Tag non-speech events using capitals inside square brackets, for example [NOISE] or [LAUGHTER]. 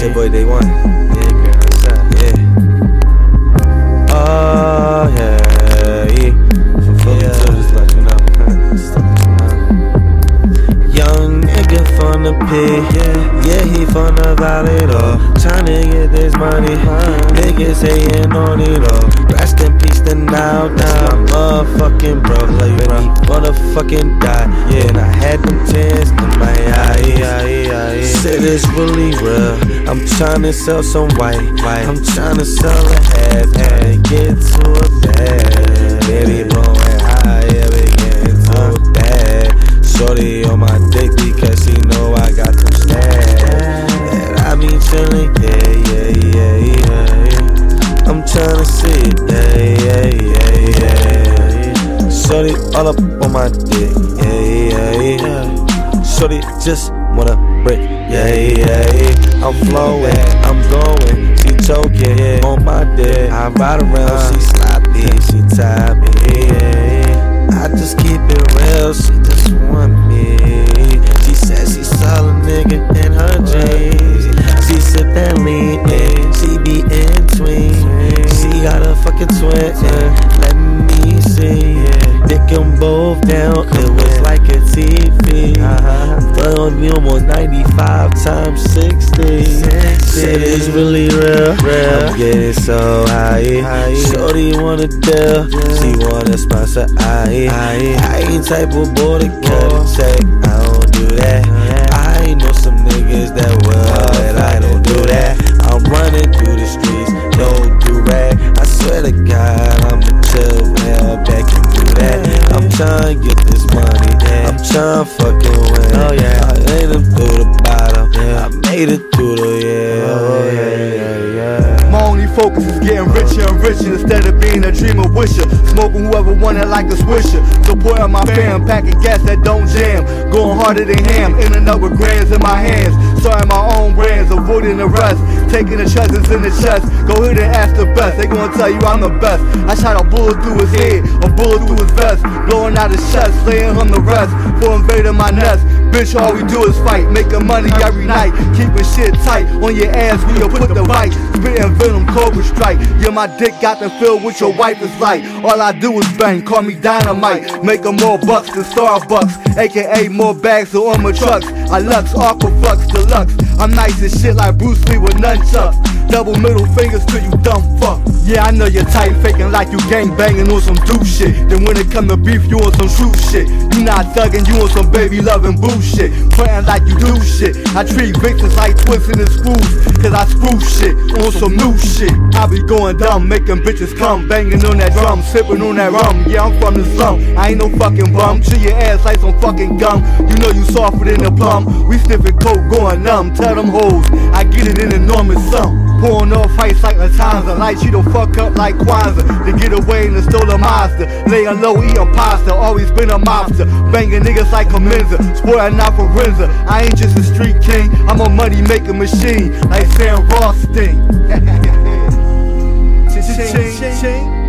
It's your boy Day One. Yeah, girl, what's up? Yeah. Oh, yeah, yeah. For yeah. to just let you know. Young nigga from the pit, yeah, yeah, he from the valley though. Tryna get this money, niggas hating on it though. Rest in peace to now, now, motherfucking bro, like bro, motherfucking die. Yeah, and I had them tears in my eyes. Said it's really real. I'm tryna sell some white, white. I'm tryna sell a half, and get to a bag. Baby blowing high, yeah, we getting to a bag. Shorty on my dick because she know I got them stacks. And I be chillin', yeah, yeah, yeah, yeah. I'm tryna see it, yeah, yeah, yeah, yeah. Shorty all up on my dick, yeah, yeah, yeah. Shorty just wanna break, yeah, yeah, yeah. I'm flowing, I'm going, she choking on my dick. I ride around, she sloppy, she tie me. I just keep it real, she just want me. She says she saw a nigga in her dreams. She sip that lean, she be in tween. She got a fucking twin, 60. 60. City's really real. real. I'm getting so high. high. Shorty wanna tell? Yeah. She wanna sponsor I. I, ain't type of boy to cut a check. I don't do that. I know some niggas that will, but I don't do that. I'm running through the streets, no do rag. I swear to God, I'm a chill hell back and do that. I'm trying to get this money. I'm trying to fucking. Focus is getting richer and richer instead of being a dreamer wisher. Smoking whoever wanted like a swisher. Supporting my fam, packing gas that don't jam. Going harder than ham, in and out with grams in my hands. Starting my own brands, avoiding the rest. Taking the treasures in the chest. Go ahead and ask the best, they gonna tell you I'm the best. I shot a bullet through his head, a bullet through his vest. Blowing out his chest, laying on the rest. For invading my nest. Bitch, all we do is fight, making money every night, keeping shit tight on your ass. we'll put the bite, spitting venom, cobra strike. Yeah, my dick got to feel what your wife is like. All I do is bang, call me dynamite, making more bucks than Starbucks, aka more bags than on my trucks. I lux, aqua aquaflux, deluxe. I'm nice as shit like Bruce Lee with nunchucks. Double middle fingers to you dumb fuck. Yeah, I know you're tight, faking like you gang banging on some do shit. Then when it come to beef, you on some true shit. You not thugging, you on some baby loving bullshit. Playing like you do shit. I treat victims like twisting and screws, cause I screw shit on some new shit. I be going dumb, making bitches come, banging on that drum, sipping on that rum. Yeah, I'm from the slum, I ain't no fucking bum. Chew your ass like some fucking gum. You know you softer than a plum. We sniffing coke, going numb. Tell them hoes, I get it in enormous sum. Pouring off fights like Latanza. Light you the fuck up like Kwanzaa. To get away in the stolen Mazda. Laying low, eating pasta. Always been a mobster. Banging niggas like Kamenza. Spoiling out for Renza. I ain't just a street king. I'm a money making machine. Like Sam Rothstein. [LAUGHS] Ching, ching, ching.